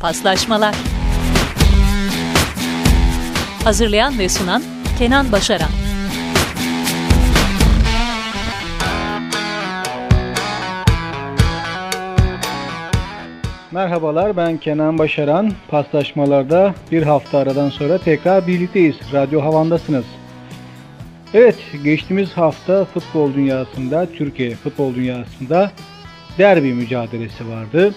Paslaşmalar Hazırlayan ve sunan Kenan Başaran Merhabalar ben Kenan Başaran. Paslaşmalarda bir hafta aradan sonra tekrar birlikteyiz. Radyo Havan'dasınız. Evet geçtiğimiz hafta futbol dünyasında, Türkiye futbol dünyasında derbi mücadelesi vardı.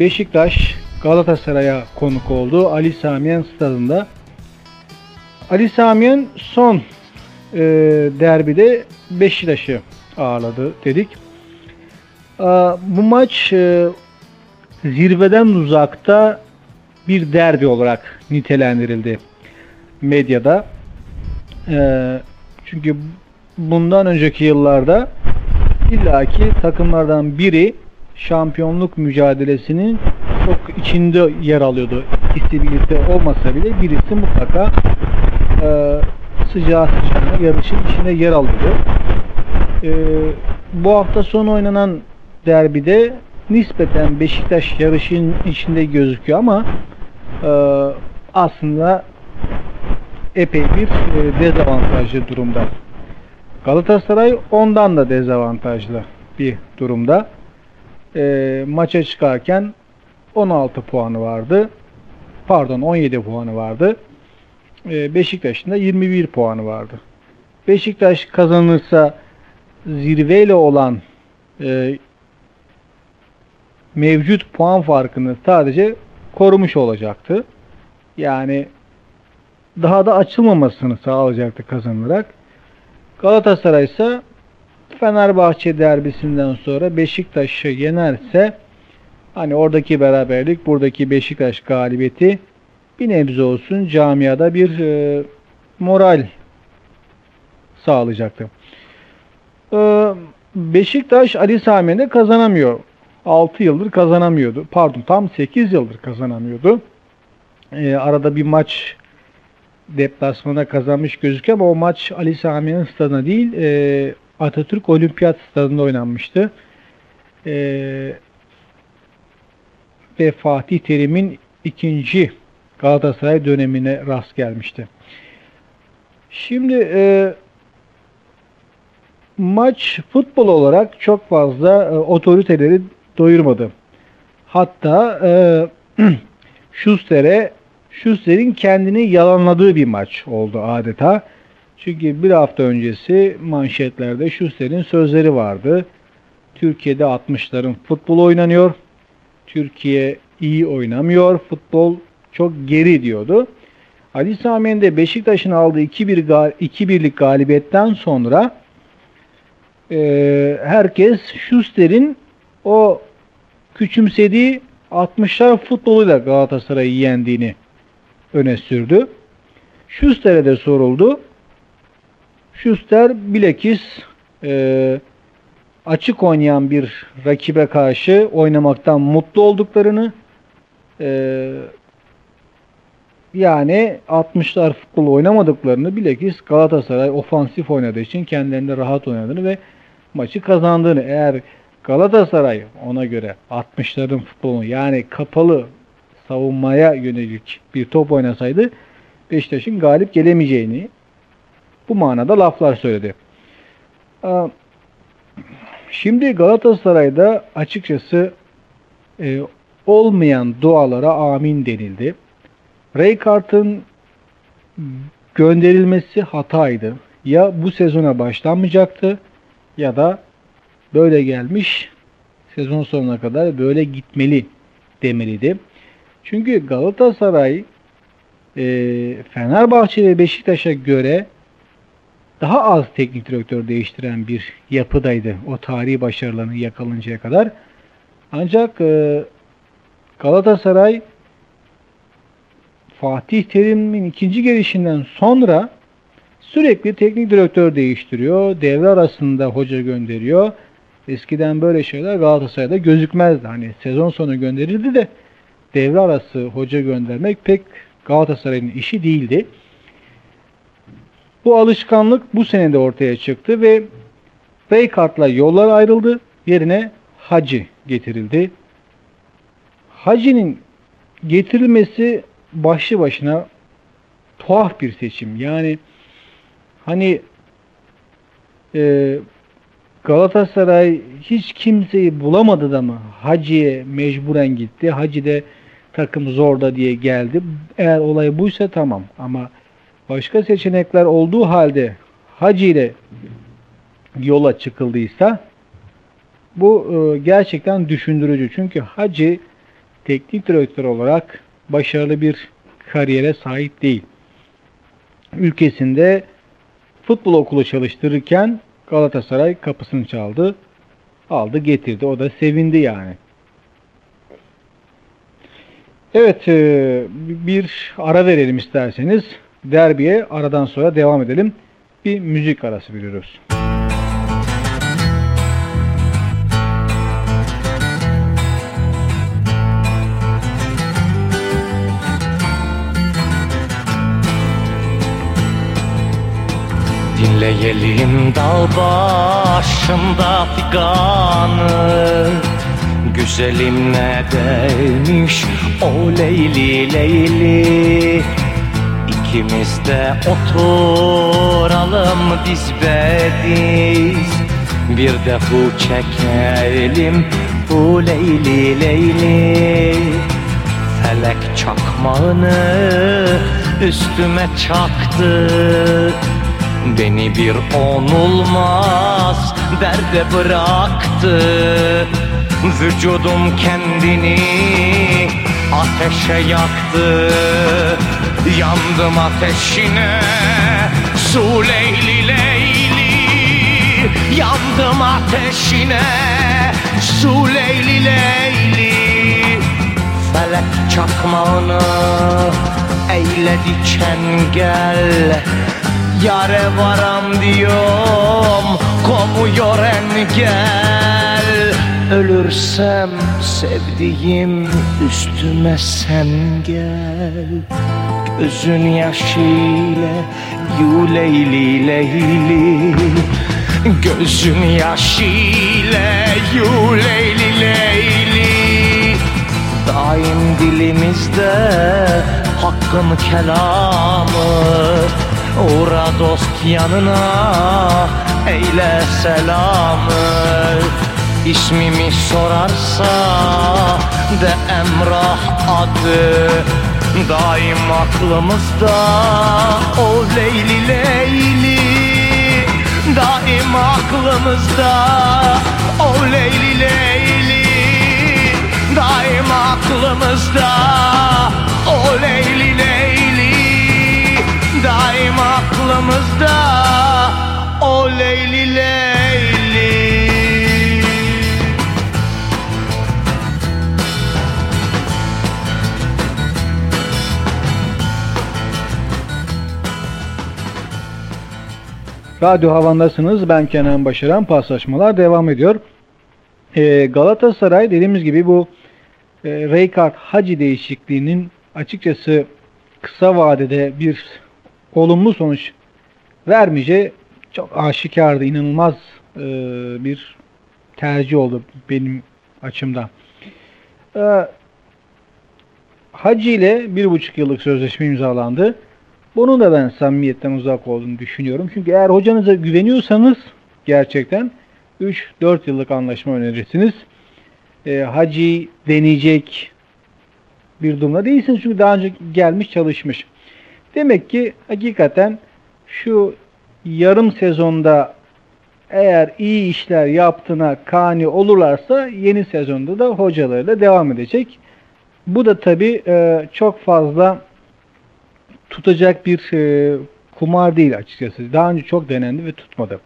Beşiktaş Galatasaray'a konuk oldu. Ali Samiyen stadında. Ali Samiyen son e, derbide Beşiktaş'ı ağırladı dedik. E, bu maç e, zirveden uzakta bir derbi olarak nitelendirildi medyada. E, çünkü bundan önceki yıllarda illaki takımlardan biri şampiyonluk mücadelesinin çok içinde yer alıyordu. İkisi olmasa bile birisi mutlaka e, sıcağı sıcağına yarışın içinde yer alıyordu. E, bu hafta sonu oynanan derbide nispeten Beşiktaş yarışın içinde gözüküyor ama e, aslında epey bir e, dezavantajlı durumda. Galatasaray ondan da dezavantajlı bir durumda. E, maça çıkarken 16 puanı vardı. Pardon 17 puanı vardı. E, Beşiktaş'ın da 21 puanı vardı. Beşiktaş kazanırsa zirveyle olan e, mevcut puan farkını sadece korumuş olacaktı. Yani daha da açılmamasını sağlayacaktı kazanılarak. Galatasaray ise Fenerbahçe derbisinden sonra Beşiktaş'ı yenerse hani oradaki beraberlik, buradaki Beşiktaş galibiyeti bir nebze olsun camiada bir e, moral sağlayacaktı. E, Beşiktaş Ali Sami'de kazanamıyor. 6 yıldır kazanamıyordu. Pardon tam 8 yıldır kazanamıyordu. E, arada bir maç deplasmana kazanmış gözüküyor ama o maç Ali Sami'nin stadına değil e, Atatürk Olimpiyat Stadında oynanmıştı. E, ve Fatih Terim'in ikinci Galatasaray dönemine rast gelmişti. Şimdi e, maç futbol olarak çok fazla e, otoriteleri doyurmadı. Hatta e, Schuster'e Schuster'in kendini yalanladığı bir maç oldu adeta. Çünkü bir hafta öncesi manşetlerde Schuster'in sözleri vardı. Türkiye'de 60'ların futbol oynanıyor. Türkiye iyi oynamıyor. Futbol çok geri diyordu. Ali Sami'nin de Beşiktaş'ın aldığı 2-1'lik galibiyetten sonra e, herkes Schuster'in o küçümsediği 60'lar futboluyla Galatasaray'ı yendiğini öne sürdü. Schuster'e de soruldu. Schuster bilekis e, açık oynayan bir rakibe karşı oynamaktan mutlu olduklarını e, yani 60'lar futbol oynamadıklarını bilekis Galatasaray ofansif oynadığı için kendilerinde rahat oynadığını ve maçı kazandığını. Eğer Galatasaray ona göre 60'ların futbolunu yani kapalı savunmaya yönelik bir top oynasaydı Beşiktaş'ın galip gelemeyeceğini bu manada laflar söyledi. Şimdi Galatasaray'da açıkçası e, olmayan dualara amin denildi. Raykart'ın gönderilmesi hataydı. Ya bu sezona başlanmayacaktı ya da böyle gelmiş sezon sonuna kadar böyle gitmeli demeliydi. Çünkü Galatasaray e, Fenerbahçe ve Beşiktaş'a göre daha az teknik direktör değiştiren bir yapıdaydı o tarihi başarılarını yakalıncaya kadar. Ancak e, Galatasaray Fatih Terim'in ikinci gelişinden sonra sürekli teknik direktör değiştiriyor. Devre arasında hoca gönderiyor. Eskiden böyle şeyler Galatasaray'da gözükmezdi. Hani sezon sonu gönderildi de devre arası hoca göndermek pek Galatasaray'ın işi değildi. Bu alışkanlık bu senede ortaya çıktı ve Rijkaard'la yollar ayrıldı. Yerine Hacı getirildi. Hacı'nin getirilmesi başlı başına tuhaf bir seçim. Yani hani e, Galatasaray hiç kimseyi bulamadı da mı Hacı'ya mecburen gitti. Hacı de takım zorda diye geldi. Eğer olay buysa tamam ama başka seçenekler olduğu halde Hacı ile yola çıkıldıysa bu e, gerçekten düşündürücü. Çünkü Hacı teknik direktör olarak başarılı bir kariyere sahip değil. Ülkesinde futbol okulu çalıştırırken Galatasaray kapısını çaldı. Aldı getirdi. O da sevindi yani. Evet e, bir ara verelim isterseniz. Derbiye aradan sonra devam edelim. Bir müzik arası veriyoruz. Dinleyelim dal başında figanı Güzelim ne demiş o Leyli Leyli İkimiz de oturalım diz bediz Bir de hu çekelim bu Leyli Leyli. Felek çakmağını üstüme çaktı. Beni bir onulmaz derde bıraktı. Vücudum kendini ateşe yaktı Yandım ateşine. Su leyli leyli Yandım ateşine. Su leyli leyli. Felek çakmağını eyledi çengel Yare varam diyorum komuyor engel Ölürsem sevdiğim üstüme sen gel. Gözün yaşıyla yu leyli leyli Gözün yaşıyla yu leyli leyli Daim dilimizde hakkın kelamı Uğra dost yanına eyle selamı İsmimi sorarsa de Emrah adı Daim aklımızda. O Leyli Leyli Daim aklımızda. O Leyli Leyli Daim aklımızda. O Leyli Leyli Daim aklımızda. O Leyli Leyli Radyo Havan'dasınız. Ben Kenan Başaran. Paslaşmalar devam ediyor. Ee, Galatasaray dediğimiz gibi bu e, Reykart Hacı değişikliğinin açıkçası kısa vadede bir olumlu sonuç vermeyeceği çok aşikardı. inanılmaz e, bir tercih oldu benim açımdan. E, Hacı ile bir buçuk yıllık sözleşme imzalandı. Bunun da ben samimiyetten uzak olduğunu düşünüyorum. Çünkü eğer hocanıza güveniyorsanız gerçekten 3-4 yıllık anlaşma önerirsiniz. E, Hacı deneyecek bir durumda değilsiniz. Çünkü daha önce gelmiş çalışmış. Demek ki hakikaten şu yarım sezonda eğer iyi işler yaptığına kani olurlarsa yeni sezonda da hocalarıyla devam edecek. Bu da tabi e, çok fazla tutacak bir e, kumar değil açıkçası. Daha önce çok denendi ve tutmadı.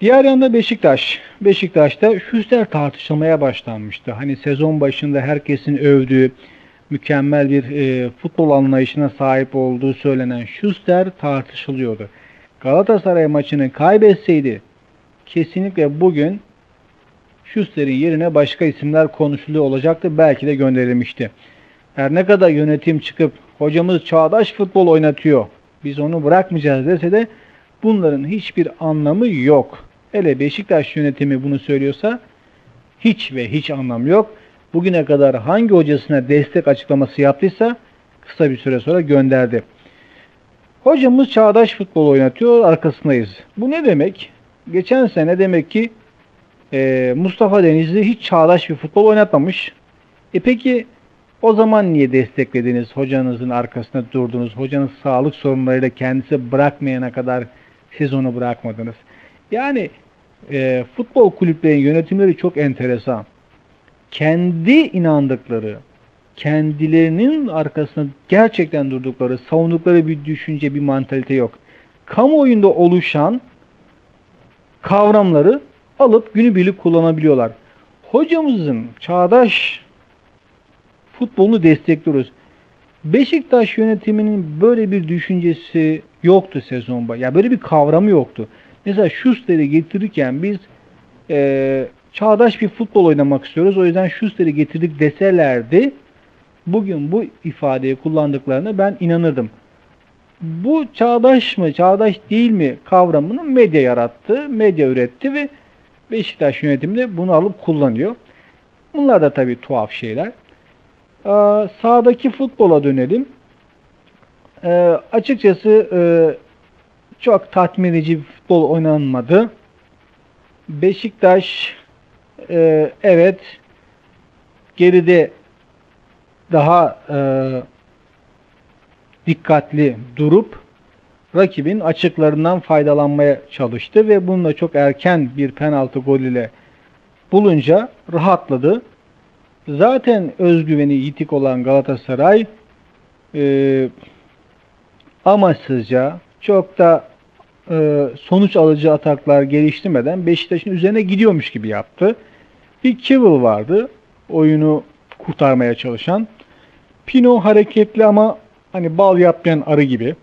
Diğer yanda Beşiktaş. Beşiktaş'ta Schuster tartışılmaya başlanmıştı. Hani sezon başında herkesin övdüğü mükemmel bir e, futbol anlayışına sahip olduğu söylenen Schuster tartışılıyordu. Galatasaray maçını kaybetseydi kesinlikle bugün Schuster'in yerine başka isimler konuşuluyor olacaktı. Belki de gönderilmişti. Her ne kadar yönetim çıkıp hocamız çağdaş futbol oynatıyor. Biz onu bırakmayacağız dese de bunların hiçbir anlamı yok. Hele Beşiktaş yönetimi bunu söylüyorsa hiç ve hiç anlam yok. bugüne kadar hangi hocasına destek açıklaması yaptıysa kısa bir süre sonra gönderdi. Hocamız çağdaş futbol oynatıyor, arkasındayız. Bu ne demek? Geçen sene demek ki e, Mustafa Denizli hiç çağdaş bir futbol oynatmamış. E peki o zaman niye desteklediniz? Hocanızın arkasında durdunuz. Hocanız sağlık sorunlarıyla kendisi bırakmayana kadar siz onu bırakmadınız. Yani e, futbol kulüplerinin yönetimleri çok enteresan. Kendi inandıkları, kendilerinin arkasında gerçekten durdukları, savundukları bir düşünce, bir mantalite yok. Kamuoyunda oluşan kavramları alıp günübirlik kullanabiliyorlar. Hocamızın çağdaş futbolunu destekliyoruz. Beşiktaş yönetiminin böyle bir düşüncesi yoktu sezon. Ya böyle bir kavramı yoktu. Mesela Schuster'i getirirken biz e, çağdaş bir futbol oynamak istiyoruz. O yüzden Schuster'i getirdik deselerdi bugün bu ifadeyi kullandıklarına ben inanırdım. Bu çağdaş mı, çağdaş değil mi kavramını medya yarattı, medya üretti ve Beşiktaş yönetimi de bunu alıp kullanıyor. Bunlar da tabii tuhaf şeyler. Ee, sağdaki futbola dönelim. Ee, açıkçası e, çok tatmin edici bir futbol oynanmadı. Beşiktaş e, evet geride daha e, dikkatli durup rakibin açıklarından faydalanmaya çalıştı ve bununla çok erken bir penaltı gol ile bulunca rahatladı. Zaten özgüveni yitik olan Galatasaray e, amaçsızca çok da e, sonuç alıcı ataklar geliştirmeden Beşiktaş'ın üzerine gidiyormuş gibi yaptı. Bir Kivil vardı oyunu kurtarmaya çalışan. Pino hareketli ama hani bal yapmayan arı gibi.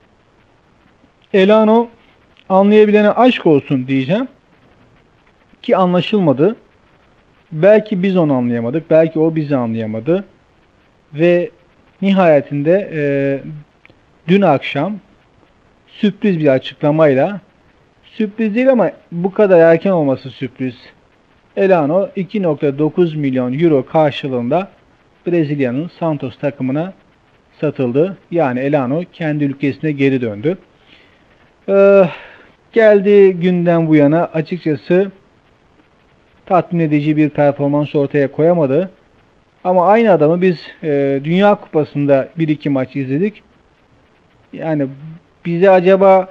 Elano anlayabilene aşk olsun diyeceğim. Ki anlaşılmadı. Belki biz onu anlayamadık. Belki o bizi anlayamadı. Ve nihayetinde e, dün akşam sürpriz bir açıklamayla sürpriz değil ama bu kadar erken olması sürpriz. Elano 2.9 milyon euro karşılığında Brezilya'nın Santos takımına satıldı. Yani Elano kendi ülkesine geri döndü. Ee, geldiği günden bu yana açıkçası tatmin edici bir performans ortaya koyamadı. Ama aynı adamı biz e, Dünya Kupası'nda bir iki maç izledik. Yani bize acaba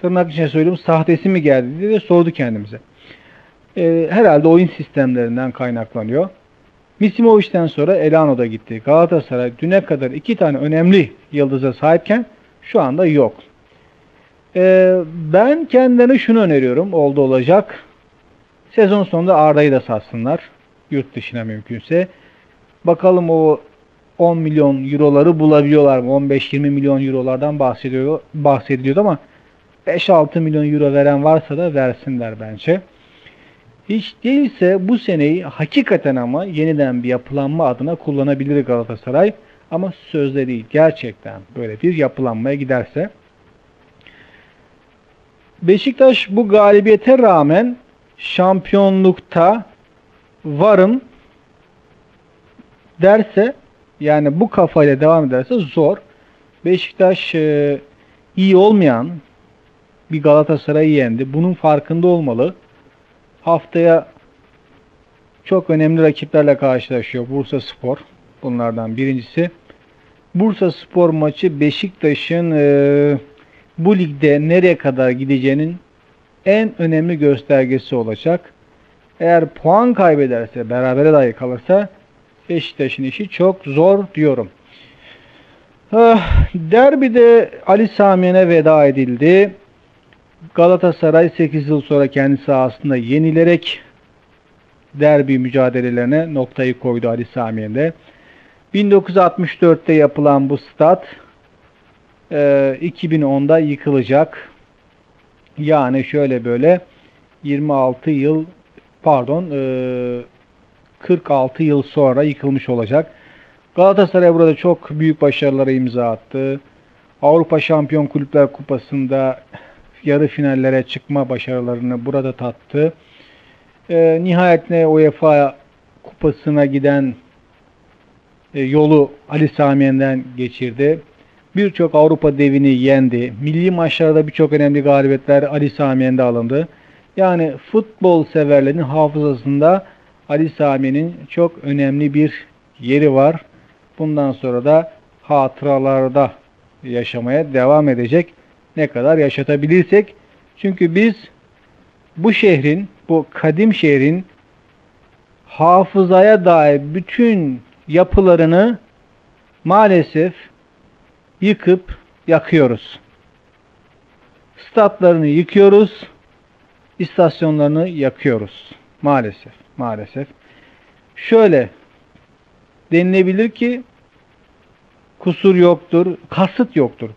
tırnak içine söylüyorum sahtesi mi geldi diye sordu kendimize. E, herhalde oyun sistemlerinden kaynaklanıyor. Misimovic'den sonra Elano da gitti. Galatasaray düne kadar iki tane önemli yıldıza sahipken şu anda yok. Ee, ben kendilerine şunu öneriyorum. Oldu olacak. Sezon sonunda Arda'yı da satsınlar. Yurt dışına mümkünse. Bakalım o 10 milyon euroları bulabiliyorlar mı? 15-20 milyon eurolardan bahsediyor, bahsediliyordu ama 5-6 milyon euro veren varsa da versinler bence. Hiç değilse bu seneyi hakikaten ama yeniden bir yapılanma adına kullanabilir Galatasaray. Ama sözde değil. Gerçekten böyle bir yapılanmaya giderse. Beşiktaş bu galibiyete rağmen şampiyonlukta varım derse yani bu kafayla devam ederse zor. Beşiktaş e, iyi olmayan bir Galatasaray'ı yendi. Bunun farkında olmalı haftaya çok önemli rakiplerle karşılaşıyor Bursa Spor. Bunlardan birincisi. Bursa Spor maçı Beşiktaş'ın e, bu ligde nereye kadar gideceğinin en önemli göstergesi olacak. Eğer puan kaybederse, berabere dahi kalırsa Beşiktaş'ın işi çok zor diyorum. Ah, derbide Ali Samiyen'e veda edildi. Galatasaray 8 yıl sonra kendi sahasında yenilerek derbi mücadelelerine noktayı koydu Ali Samiye'de. 1964'te yapılan bu stat e, 2010'da yıkılacak. Yani şöyle böyle 26 yıl pardon e, 46 yıl sonra yıkılmış olacak. Galatasaray burada çok büyük başarılara imza attı. Avrupa Şampiyon Kulüpler Kupası'nda yarı finallere çıkma başarılarını burada tattı. E, nihayetinde UEFA kupasına giden e, yolu Ali Samiyen'den geçirdi. Birçok Avrupa devini yendi. Milli maçlarda birçok önemli galibiyetler Ali Samiyen'de alındı. Yani futbol severlerin hafızasında Ali Sami'nin çok önemli bir yeri var. Bundan sonra da hatıralarda yaşamaya devam edecek. Ne kadar yaşatabilirsek. Çünkü biz bu şehrin, bu kadim şehrin hafızaya dair bütün yapılarını maalesef yıkıp yakıyoruz. Statlarını yıkıyoruz, istasyonlarını yakıyoruz. Maalesef, maalesef. Şöyle denilebilir ki kusur yoktur, kasıt yoktur.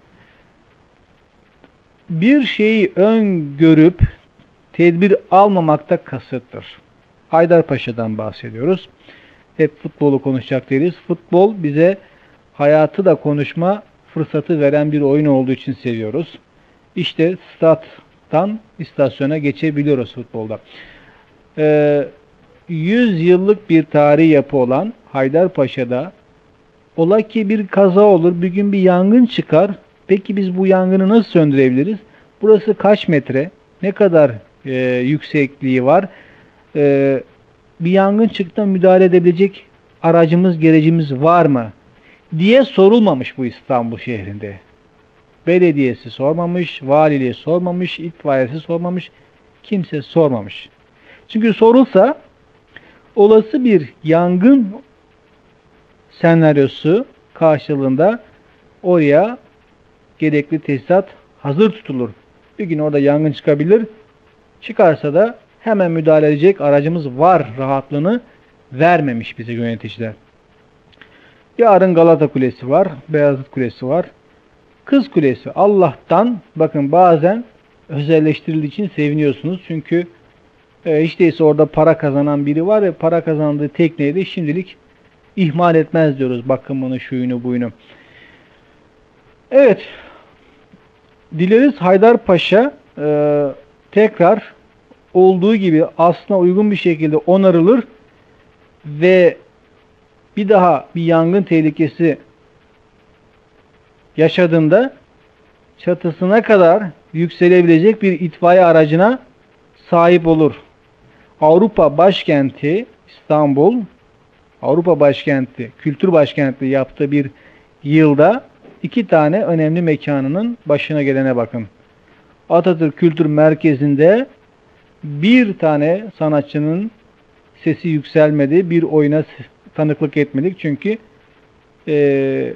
Bir şeyi öngörüp tedbir almamakta kasıttır. Haydarpaşa'dan bahsediyoruz. Hep futbolu konuşacak değiliz. Futbol bize hayatı da konuşma fırsatı veren bir oyun olduğu için seviyoruz. İşte stat'tan istasyona geçebiliyoruz futbolda. Ee, 100 yıllık bir tarihi yapı olan Haydarpaşa'da ola ki bir kaza olur, bir gün bir yangın çıkar. Peki biz bu yangını nasıl söndürebiliriz? Burası kaç metre? Ne kadar e, yüksekliği var? E, bir yangın çıktığında müdahale edebilecek aracımız, gerecimiz var mı? Diye sorulmamış bu İstanbul şehrinde. Belediyesi sormamış, valiliği sormamış, itfaiyesi sormamış, kimse sormamış. Çünkü sorulsa olası bir yangın senaryosu karşılığında oraya gerekli tesisat hazır tutulur. Bir gün orada yangın çıkabilir. Çıkarsa da hemen müdahale edecek aracımız var rahatlığını vermemiş bize yöneticiler. Yarın Galata Kulesi var, Beyazıt Kulesi var. Kız Kulesi Allah'tan bakın bazen özelleştirildiği için seviniyorsunuz. Çünkü e, hiç değilse orada para kazanan biri var ve para kazandığı tekneyi de şimdilik ihmal etmez diyoruz bakımını, şuyunu, buyunu. Evet. Dileriz Haydarpaşa e, tekrar olduğu gibi aslına uygun bir şekilde onarılır ve bir daha bir yangın tehlikesi yaşadığında çatısına kadar yükselebilecek bir itfaiye aracına sahip olur. Avrupa başkenti İstanbul, Avrupa başkenti, kültür başkenti yaptığı bir yılda iki tane önemli mekanının başına gelene bakın. Atatürk Kültür Merkezi'nde bir tane sanatçının sesi yükselmedi, bir oyuna tanıklık etmedik. Çünkü e,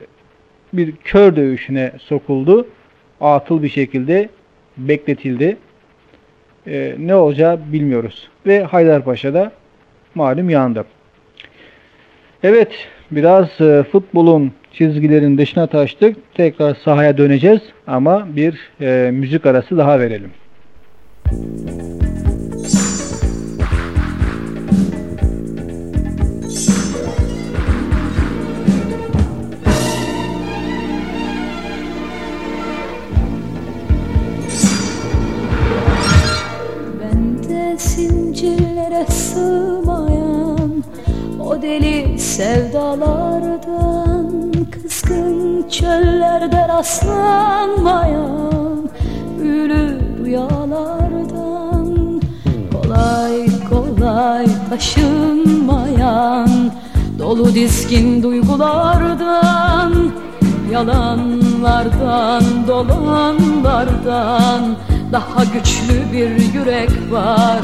bir kör dövüşüne sokuldu. Atıl bir şekilde bekletildi. E, ne olacağı bilmiyoruz. Ve Haydarpaşa'da malum yandı. Evet, biraz e, futbolun çizgilerin dışına taştık. Tekrar sahaya döneceğiz ama bir e, müzik arası daha verelim. Müzik zincirlere sığmayan O deli sevdalardan Kızgın çöllerde rastlanmayan Ülü rüyalardan Kolay kolay taşınmayan Dolu dizgin duygulardan Yalanlardan, dolanlardan Daha güçlü bir yürek var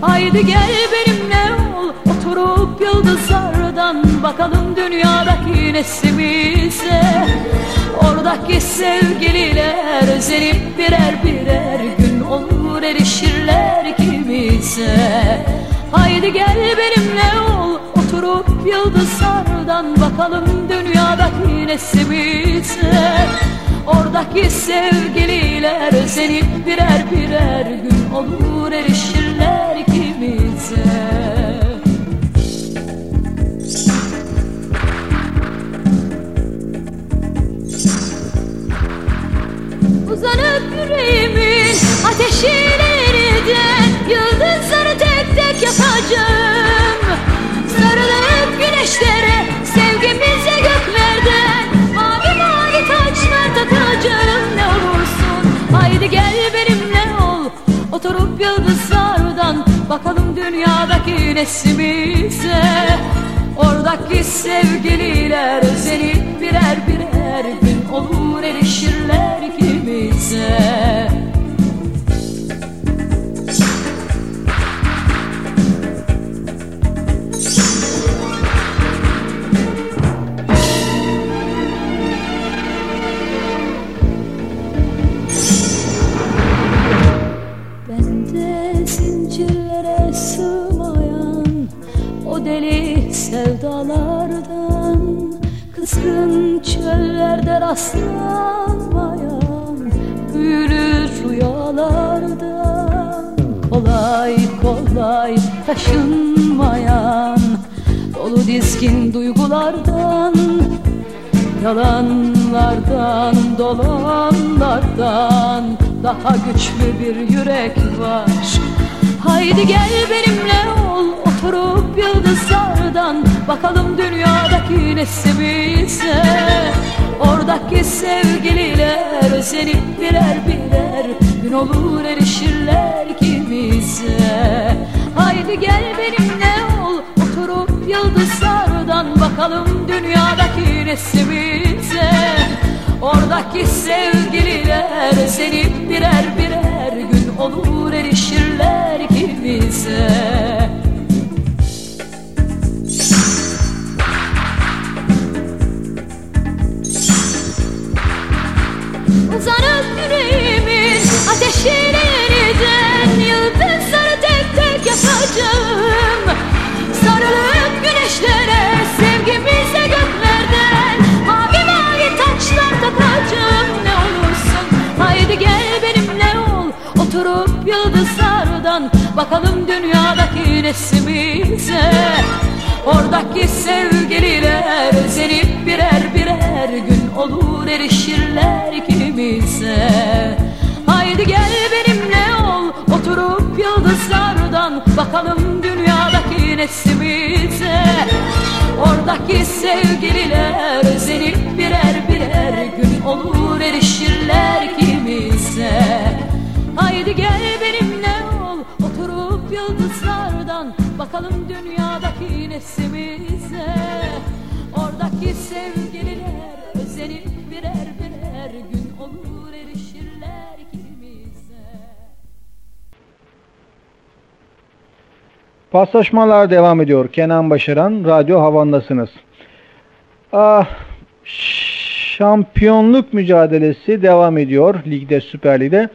Haydi gel benimle ol Oturup yıldızlardan Bakalım dünyadaki neslimize Oradaki sevgililer Özenip birer birer gün olur erişirler kimize. Haydi gel benimle ol Oturup yıldızlardan Bakalım dünyadaki neslimize Oradaki sevgililer Özenip birer birer gün olur erişirler yüreğimin ateşilerden Yıldızları tek tek yakacağım Bakalım dünyadaki nesimize? Oradaki sevgililer özenip birer birer gün olur erişirler ikimize. Kızgın çöllerde rastlanmayan büyülü rüyalardan Kolay kolay taşınmayan dolu dizgin duygulardan Yalanlardan, dolanlardan daha güçlü bir yürek var. Haydi gel benimle ol oturup yıldızlardan Bakalım dünyadaki nesimize Oradaki sevgililer özenip birer birer Gün olur erişirler ikimize Haydi gel benimle ol oturup yıldızlardan Bakalım dünyadaki nesimize Oradaki sevgililer özenip birer birer Gün olur erişirler ikimize Uzanıp yüreğimin ateşine yeniden Yıldızları tek tek yakacağım Sarılıp güneşlere sevgimize göklerden. Mavi mavi taçlar takacağım. Ne olursun Haydi gel benimle ol. Oturup yıldızlardan Bakalım dünyadaki nesimize Oradaki sevgililer özenip birer birer gün olur erişirler ikimize. Haydi gel benimle ol oturup yıldızlardan Bakalım dünyadaki nesimize Oradaki sevgililer özenip birer birer gün olur erişirler ikimize. Haydi gel benimle ol oturup yıldızlardan Bakalım dünyadaki nesimize Oradaki sevgililer özenip birer birer gün olur erişirler ikimize Paslaşmalar devam ediyor. Kenan Başaran, Radyo Havan'dasınız. Ah, şampiyonluk mücadelesi devam ediyor Ligde, Süper Lig'de.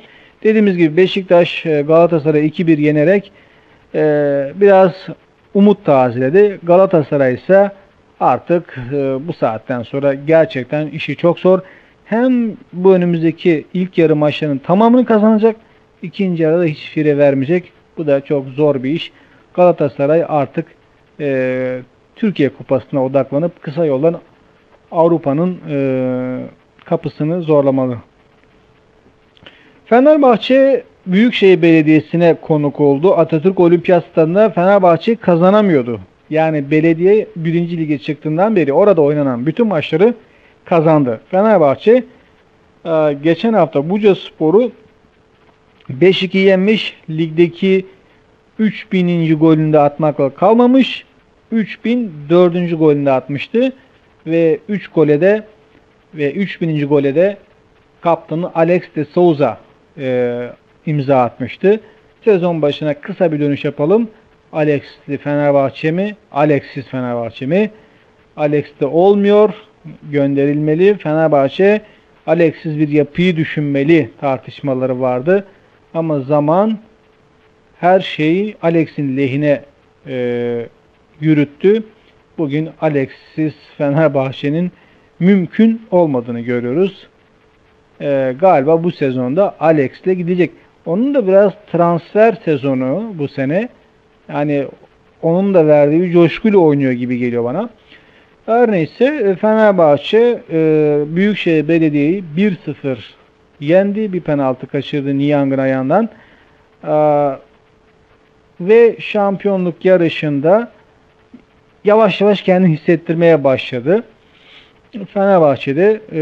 Dediğimiz gibi Beşiktaş e, Galatasaray 2-1 yenerek e, biraz umut tazeledi. Galatasaray ise artık e, bu saatten sonra gerçekten işi çok zor. Hem bu önümüzdeki ilk yarı maçlarının tamamını kazanacak, ikinci yarıda hiç fire vermeyecek. Bu da çok zor bir iş. Galatasaray artık e, Türkiye Kupası'na odaklanıp kısa yoldan Avrupa'nın e, kapısını zorlamalı. Fenerbahçe Büyükşehir Belediyesi'ne konuk oldu. Atatürk Olimpiyat Stadı'nda Fenerbahçe kazanamıyordu. Yani belediye 1. lige çıktığından beri orada oynanan bütün maçları kazandı. Fenerbahçe e, geçen hafta Buca Spor'u 5-2 yenmiş. Ligdeki 3000. golünde atmakla kalmamış. 3004. golünde atmıştı. Ve 3 gole de ve 3000. gole de kaptanı Alex de Souza e, imza atmıştı. Sezon başına kısa bir dönüş yapalım. Alex'li Fenerbahçe mi? Alex'siz Fenerbahçe mi? Alex de olmuyor. Gönderilmeli. Fenerbahçe Alex'siz bir yapıyı düşünmeli tartışmaları vardı. Ama zaman her şeyi Alex'in lehine e, yürüttü. Bugün Alex'siz Fenerbahçe'nin mümkün olmadığını görüyoruz. E, galiba bu sezonda Alex'le gidecek. Onun da biraz transfer sezonu bu sene. Yani onun da verdiği bir coşkuyla oynuyor gibi geliyor bana. Her neyse Fenerbahçe e, Büyükşehir Belediye'yi 1-0 yendi. Bir penaltı kaçırdı Niang'ın ayağından. E, ve şampiyonluk yarışında yavaş yavaş kendini hissettirmeye başladı. Fenerbahçe'de e,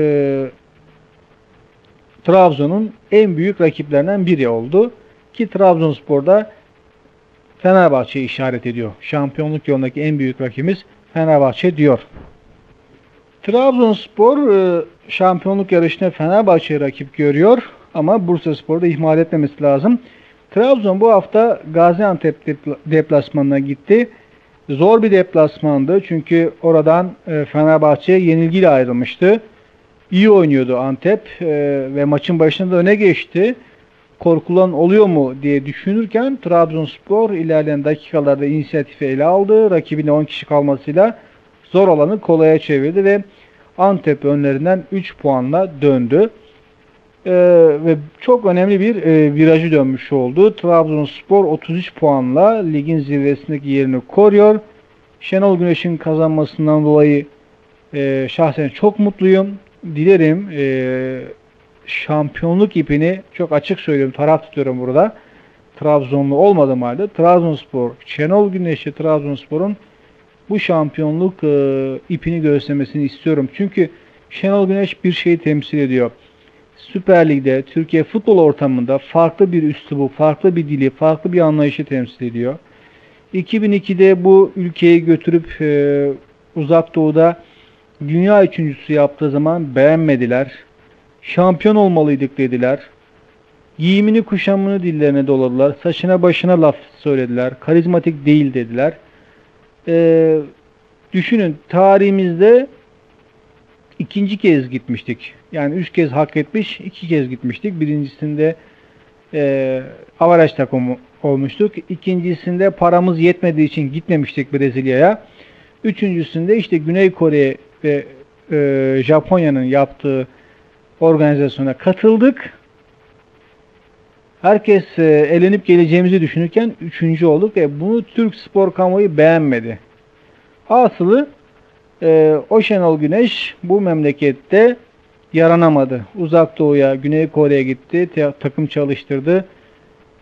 Trabzon'un en büyük rakiplerinden biri oldu. Ki Trabzonspor'da Fenerbahçe'yi işaret ediyor. Şampiyonluk yolundaki en büyük rakibimiz Fenerbahçe diyor. Trabzonspor e, şampiyonluk yarışına Fenerbahçe'yi rakip görüyor ama Bursa Spor'da ihmal etmemesi lazım. Trabzon bu hafta Gaziantep deplasmanına gitti. Zor bir deplasmandı çünkü oradan e, Fenerbahçe yenilgiyle ayrılmıştı. İyi oynuyordu Antep e, ve maçın başında öne geçti. Korkulan oluyor mu diye düşünürken Trabzonspor ilerleyen dakikalarda inisiyatifi ele aldı. Rakibine 10 kişi kalmasıyla zor olanı kolaya çevirdi ve Antep önlerinden 3 puanla döndü. Ee, ve çok önemli bir e, virajı dönmüş oldu. Trabzonspor 33 puanla ligin zirvesindeki yerini koruyor. Şenol Güneş'in kazanmasından dolayı e, şahsen çok mutluyum. Dilerim e, şampiyonluk ipini çok açık söylüyorum, taraf tutuyorum burada. Trabzonlu olmadığım halde Trabzonspor, Şenol Güneş'i Trabzonspor'un bu şampiyonluk e, ipini göstermesini istiyorum. Çünkü Şenol Güneş bir şeyi temsil ediyor. Süper Lig'de, Türkiye futbol ortamında farklı bir üslubu, farklı bir dili, farklı bir anlayışı temsil ediyor. 2002'de bu ülkeyi götürüp e, Uzak Doğu'da dünya üçüncüsü yaptığı zaman beğenmediler. Şampiyon olmalıydık dediler. Giyimini kuşamını dillerine doladılar. Saçına başına laf söylediler. Karizmatik değil dediler. Ee, düşünün tarihimizde ikinci kez gitmiştik. Yani üç kez hak etmiş, iki kez gitmiştik. Birincisinde e, avaraj takımı olmuştuk. İkincisinde paramız yetmediği için gitmemiştik Brezilya'ya. Üçüncüsünde işte Güney Kore ve e, Japonya'nın yaptığı organizasyona katıldık. Herkes e, elenip geleceğimizi düşünürken üçüncü olduk ve bunu Türk spor kamuoyu beğenmedi. Hasılı e, o Şenol Güneş bu memlekette yaranamadı. Uzak Doğu'ya, Güney Kore'ye gitti, takım çalıştırdı.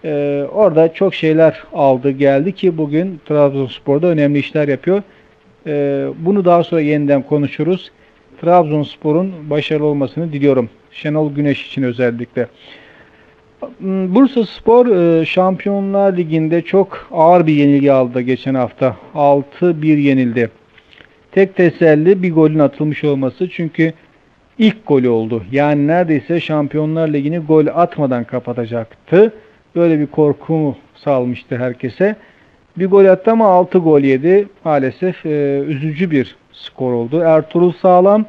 E, orada çok şeyler aldı geldi ki bugün Trabzonspor'da önemli işler yapıyor. E, bunu daha sonra yeniden konuşuruz. Trabzonspor'un başarılı olmasını diliyorum. Şenol Güneş için özellikle. Hmm, Bursa Spor e, Şampiyonlar Ligi'nde çok ağır bir yenilgi aldı geçen hafta. 6-1 yenildi. Tek teselli bir golün atılmış olması çünkü ilk golü oldu. Yani neredeyse Şampiyonlar Ligi'ni gol atmadan kapatacaktı. Böyle bir korku salmıştı herkese. Bir gol attı ama 6 gol yedi. Maalesef e, üzücü bir skor oldu. Ertuğrul Sağlam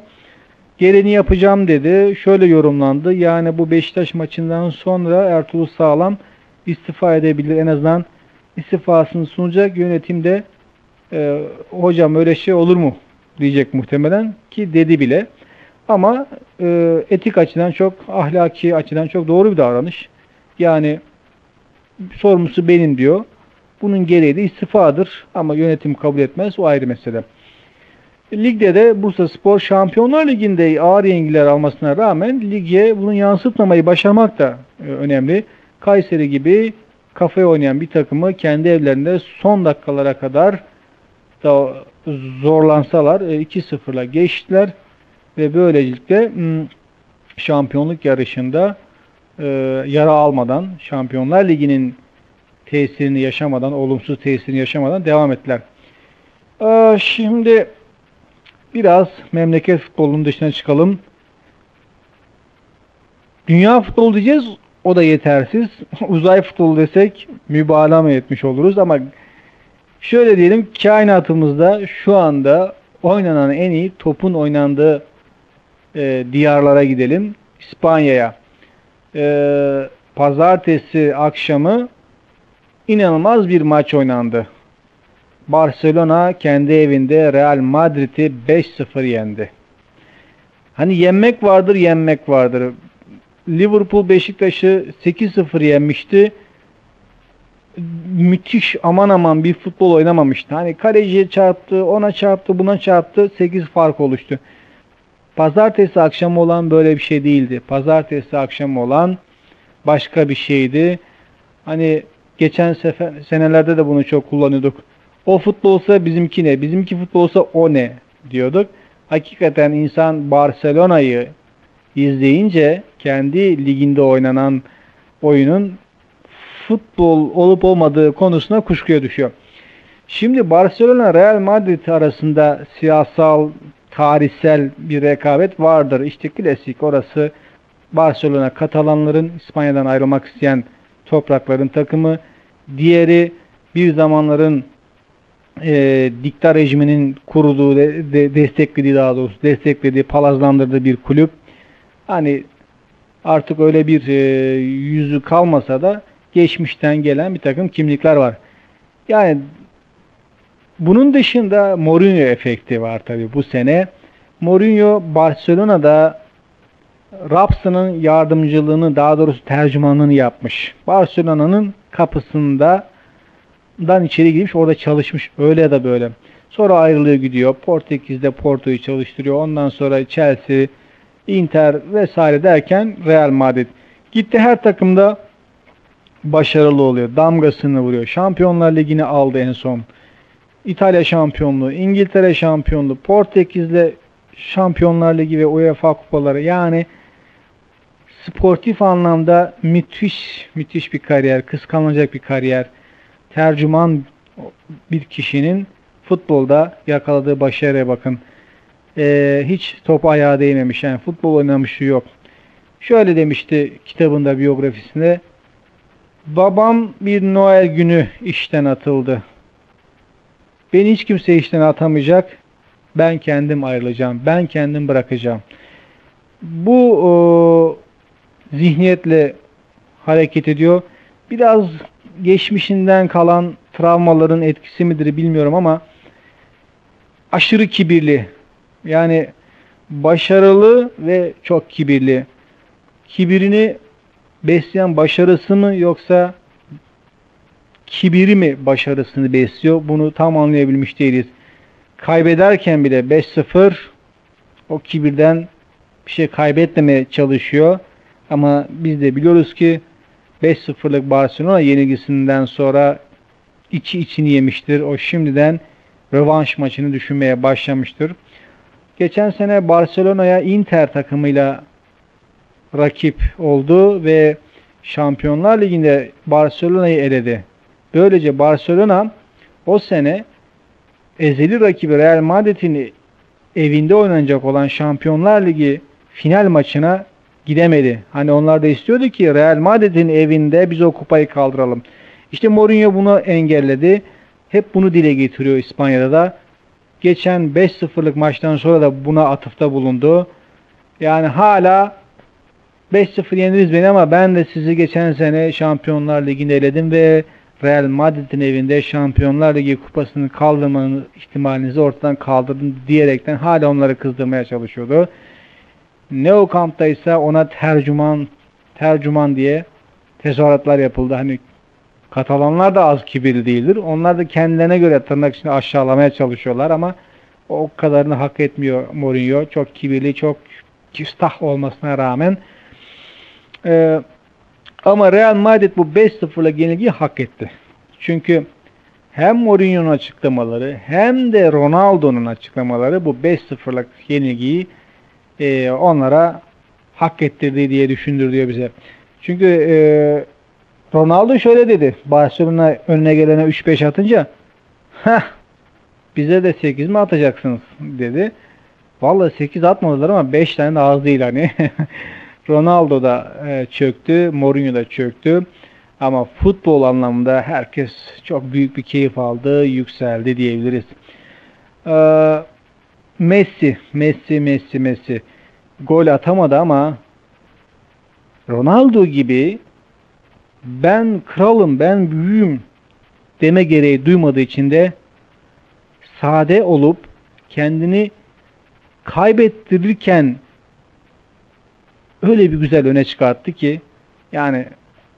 gereğini yapacağım dedi. Şöyle yorumlandı. Yani bu Beşiktaş maçından sonra Ertuğrul Sağlam istifa edebilir. En azından istifasını sunacak. Yönetimde e, hocam öyle şey olur mu diyecek muhtemelen ki dedi bile. Ama e, etik açıdan çok ahlaki açıdan çok doğru bir davranış. Yani sorumlusu benim diyor. Bunun gereği de istifadır ama yönetim kabul etmez. O ayrı mesele. Ligde de Bursa Spor Şampiyonlar Ligi'nde ağır yengiler almasına rağmen lige bunu yansıtmamayı başarmak da e, önemli. Kayseri gibi kafaya oynayan bir takımı kendi evlerinde son dakikalara kadar da zorlansalar 2-0'la e, geçtiler ve böylelikle şampiyonluk yarışında e, yara almadan Şampiyonlar Ligi'nin tesirini yaşamadan, olumsuz tesirini yaşamadan devam ettiler. Şimdi biraz memleket futbolunun dışına çıkalım. Dünya futbolu diyeceğiz o da yetersiz. Uzay futbolu desek mübalağa mı etmiş oluruz ama şöyle diyelim kainatımızda şu anda oynanan en iyi topun oynandığı e, diyarlara gidelim. İspanya'ya. E, pazartesi akşamı inanılmaz bir maç oynandı. Barcelona kendi evinde Real Madrid'i 5-0 yendi. Hani yenmek vardır, yenmek vardır. Liverpool Beşiktaş'ı 8-0 yenmişti. Müthiş aman aman bir futbol oynamamıştı. Hani kaleciye çarptı, ona çarptı, buna çarptı. 8 fark oluştu. Pazartesi akşamı olan böyle bir şey değildi. Pazartesi akşamı olan başka bir şeydi. Hani geçen sefer senelerde de bunu çok kullanıyorduk. O futbolsa bizimki ne? Bizimki futbolsa o ne? diyorduk. Hakikaten insan Barcelona'yı izleyince kendi liginde oynanan oyunun futbol olup olmadığı konusuna kuşkuya düşüyor. Şimdi Barcelona Real Madrid arasında siyasal, tarihsel bir rekabet vardır. İşte klasik orası Barcelona Katalanların İspanya'dan ayrılmak isteyen toprakların takımı. Diğeri bir zamanların e, dikta rejiminin kurduğu, de, de, desteklediği daha doğrusu desteklediği, palazlandırdığı bir kulüp. Hani artık öyle bir e, yüzü kalmasa da geçmişten gelen bir takım kimlikler var. Yani bunun dışında Mourinho efekti var tabi bu sene. Mourinho Barcelona'da Raps'ın yardımcılığını daha doğrusu tercümanlığını yapmış. Barcelona'nın kapısında dan içeri girmiş orada çalışmış öyle ya da böyle. Sonra ayrılıyor gidiyor. Portekiz'de Porto'yu çalıştırıyor. Ondan sonra Chelsea, Inter vesaire derken Real Madrid. Gitti her takımda başarılı oluyor. Damgasını vuruyor. Şampiyonlar Ligi'ni aldı en son. İtalya şampiyonluğu, İngiltere şampiyonluğu, Portekiz'le Şampiyonlar Ligi ve UEFA kupaları yani sportif anlamda müthiş müthiş bir kariyer, kıskanılacak bir kariyer. Tercüman bir kişinin futbolda yakaladığı başarıya bakın. Ee, hiç top ayağa değmemiş yani futbol oynamışı yok. Şöyle demişti kitabında biyografisinde. Babam bir Noel günü işten atıldı. Beni hiç kimse işten atamayacak. Ben kendim ayrılacağım. Ben kendim bırakacağım. Bu o, zihniyetle hareket ediyor. Biraz geçmişinden kalan travmaların etkisi midir bilmiyorum ama aşırı kibirli. Yani başarılı ve çok kibirli. Kibirini besleyen başarısı mı yoksa kibiri mi başarısını besliyor? Bunu tam anlayabilmiş değiliz. Kaybederken bile 5-0 o kibirden bir şey kaybetmemeye çalışıyor. Ama biz de biliyoruz ki 5-0'lık Barcelona yenilgisinden sonra içi içini yemiştir. O şimdiden rövanş maçını düşünmeye başlamıştır. Geçen sene Barcelona'ya Inter takımıyla rakip oldu ve Şampiyonlar Ligi'nde Barcelona'yı eledi. Böylece Barcelona o sene ezeli rakibi Real Madrid'in evinde oynanacak olan Şampiyonlar Ligi final maçına gidemedi. Hani onlar da istiyordu ki Real Madrid'in evinde biz o kupayı kaldıralım. İşte Mourinho bunu engelledi. Hep bunu dile getiriyor İspanya'da da. Geçen 5-0'lık maçtan sonra da buna atıfta bulundu. Yani hala 5-0 yeniriz beni ama ben de sizi geçen sene Şampiyonlar Ligi'nde eledim ve Real Madrid'in evinde Şampiyonlar Ligi kupasını kaldırmanın ihtimalinizi ortadan kaldırdım diyerekten hala onları kızdırmaya çalışıyordu. Neo Camp'ta ise ona tercüman tercüman diye tezahüratlar yapıldı. Hani Katalanlar da az kibirli değildir. Onlar da kendilerine göre tırnak içinde aşağılamaya çalışıyorlar ama o kadarını hak etmiyor Mourinho. Çok kibirli, çok küstah olmasına rağmen. Ee, ama Real Madrid bu 5-0'lık yenilgiyi hak etti. Çünkü hem Mourinho'nun açıklamaları hem de Ronaldo'nun açıklamaları bu 5-0'lık yenilgiyi e, onlara hak ettirdi diye düşündürüyor bize. Çünkü e, Ronaldo şöyle dedi. Barcelona önüne gelene 3-5 atınca Heh, bize de 8 mi atacaksınız dedi. Vallahi 8 atmadılar ama 5 tane de az değil hani. Ronaldo da e, çöktü, Mourinho da çöktü. Ama futbol anlamında herkes çok büyük bir keyif aldı, yükseldi diyebiliriz. Ee, Messi, Messi, Messi, Messi gol atamadı ama Ronaldo gibi ben kralım, ben büyüğüm deme gereği duymadığı için de sade olup kendini kaybettirirken öyle bir güzel öne çıkarttı ki yani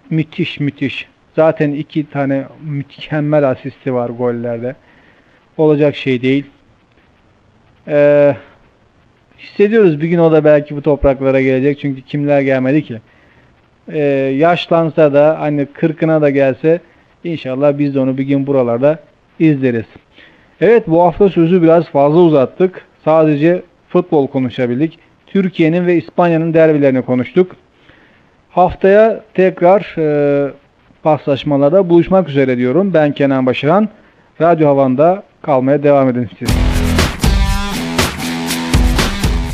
müthiş müthiş. Zaten iki tane mükemmel asisti var gollerde. Olacak şey değil. Ee, hissediyoruz bir gün o da belki bu topraklara gelecek. Çünkü kimler gelmedi ki. Ee, yaşlansa da hani kırkına da gelse inşallah biz de onu bir gün buralarda izleriz. Evet bu hafta sözü biraz fazla uzattık. Sadece futbol konuşabildik. Türkiye'nin ve İspanya'nın derbilerini konuştuk. Haftaya tekrar e, paslaşmalarda buluşmak üzere diyorum. Ben Kenan Başaran. Radyo Havan'da kalmaya devam edin siz.